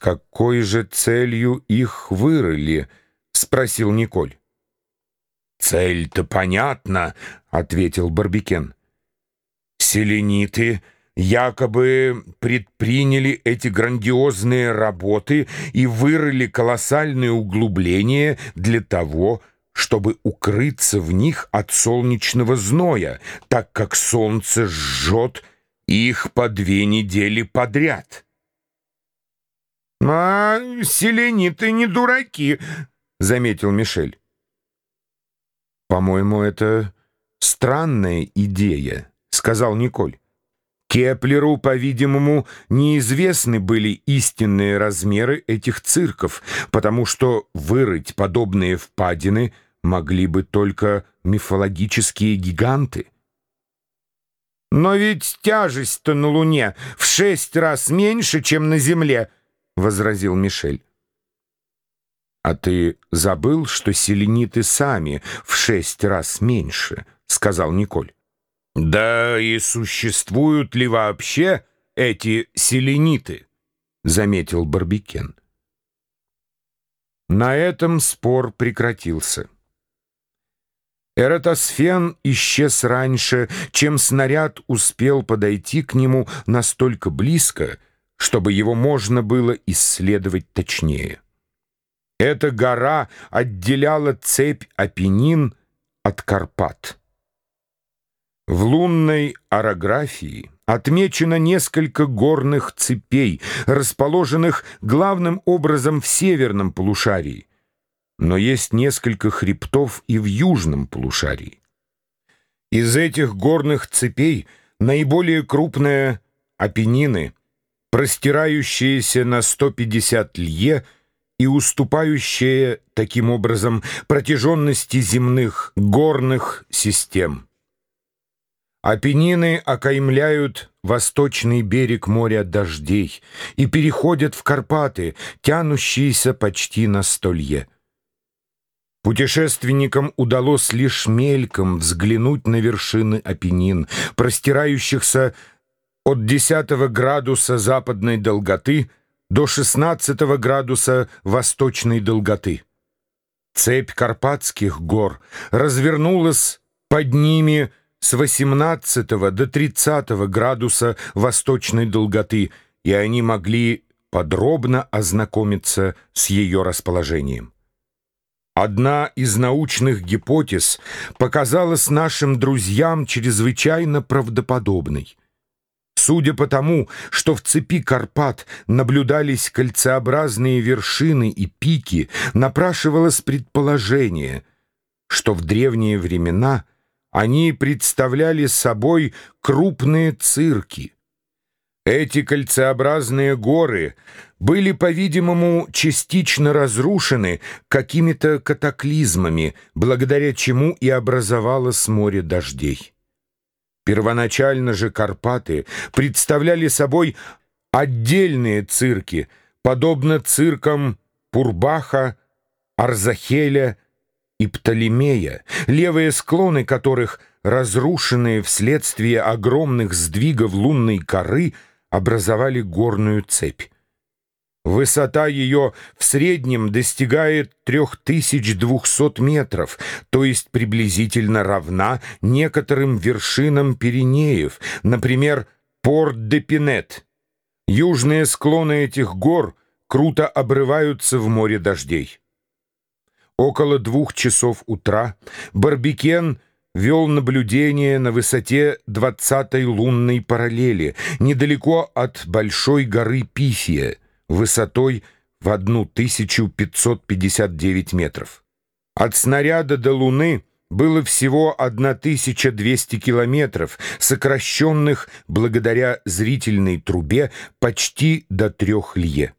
какой же целью их вырыли?» — спросил Николь. «Цель-то понятна», — ответил Барбикен. «Селениты якобы предприняли эти грандиозные работы и вырыли колоссальные углубления для того, чтобы укрыться в них от солнечного зноя, так как солнце жжет их по две недели подряд». «А селениты не дураки», — заметил Мишель. «По-моему, это странная идея», — сказал Николь. Кеплеру, по-видимому, неизвестны были истинные размеры этих цирков, потому что вырыть подобные впадины могли бы только мифологические гиганты. «Но ведь тяжесть-то на Луне в шесть раз меньше, чем на Земле», — возразил Мишель. «А ты забыл, что селениты сами в шесть раз меньше?» — сказал Николь. «Да и существуют ли вообще эти селениты?» — заметил Барбикен. На этом спор прекратился. Эратосфен исчез раньше, чем снаряд успел подойти к нему настолько близко, чтобы его можно было исследовать точнее. Эта гора отделяла цепь Апеннин от Карпат. В лунной орографии отмечено несколько горных цепей, расположенных главным образом в северном полушарии, но есть несколько хребтов и в южном полушарии. Из этих горных цепей наиболее крупная — Апеннины, простирающиеся на 150 лье — и уступающее таким образом протяженности земных горных систем. Апеннины окаймляют восточный берег моря дождей и переходят в Карпаты, тянущиеся почти на столье. Путешественникам удалось лишь мельком взглянуть на вершины Апеннин, простирающихся от 10 градуса западной долготы до 16 градуса восточной долготы. Цепь Карпатских гор развернулась под ними с 18 до 30 градуса восточной долготы, и они могли подробно ознакомиться с ее расположением. Одна из научных гипотез показалась нашим друзьям чрезвычайно правдоподобной. Судя по тому, что в цепи Карпат наблюдались кольцеобразные вершины и пики, напрашивалось предположение, что в древние времена они представляли собой крупные цирки. Эти кольцеобразные горы были, по-видимому, частично разрушены какими-то катаклизмами, благодаря чему и образовалось море дождей. Первоначально же Карпаты представляли собой отдельные цирки, подобно циркам Пурбаха, Арзахеля и Птолемея, левые склоны которых, разрушенные вследствие огромных сдвигов лунной коры, образовали горную цепь. Высота ее в среднем достигает 3200 метров, то есть приблизительно равна некоторым вершинам Пиренеев, например, Порт-де-Пинет. Южные склоны этих гор круто обрываются в море дождей. Около двух часов утра Барбикен вел наблюдение на высоте 20-й лунной параллели, недалеко от большой горы Пифия — высотой в 1559 метров. От снаряда до Луны было всего 1200 километров, сокращенных благодаря зрительной трубе почти до трех лье.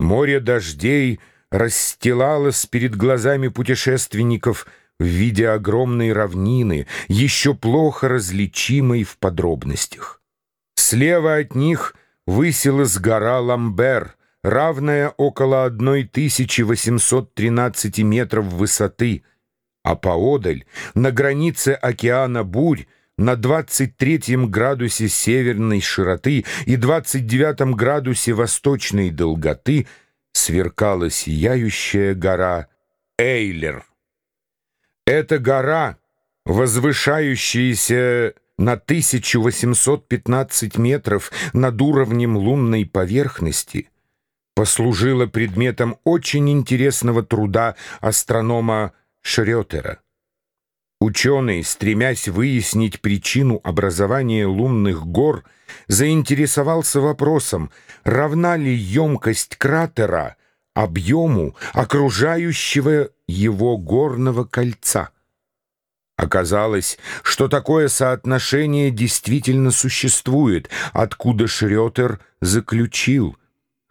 Море дождей расстилалось перед глазами путешественников в виде огромной равнины, еще плохо различимой в подробностях. Слева от них — высилась гора Ламбер, равная около 1813 метров высоты, а поодаль, на границе океана бурь, на 23 градусе северной широты и 29 градусе восточной долготы сверкала сияющая гора Эйлер. Эта гора, возвышающаяся на 1815 метров над уровнем лунной поверхности, послужила предметом очень интересного труда астронома Шрётера. Ученый, стремясь выяснить причину образования лунных гор, заинтересовался вопросом, равна ли емкость кратера объему окружающего его горного кольца. Оказалось, что такое соотношение действительно существует, откуда Шрётер заключил –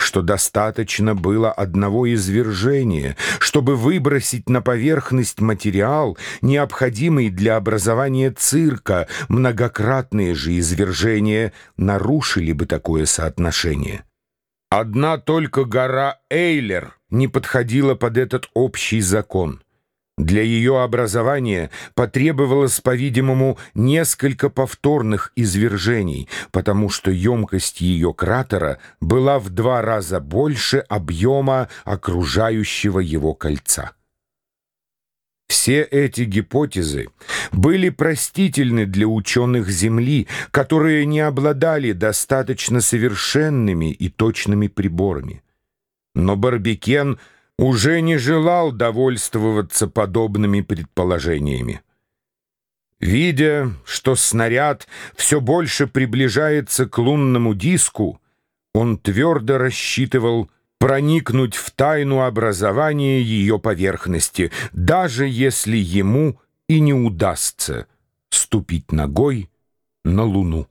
что достаточно было одного извержения, чтобы выбросить на поверхность материал, необходимый для образования цирка. Многократные же извержения нарушили бы такое соотношение. Одна только гора Эйлер не подходила под этот общий закон — для ее образования потребовалось, по-видимому, несколько повторных извержений, потому что емкость ее кратера была в два раза больше объема окружающего его кольца. Все эти гипотезы были простительны для ученых Земли, которые не обладали достаточно совершенными и точными приборами. Но Барбикен — уже не желал довольствоваться подобными предположениями. Видя, что снаряд все больше приближается к лунному диску, он твердо рассчитывал проникнуть в тайну образования ее поверхности, даже если ему и не удастся ступить ногой на Луну.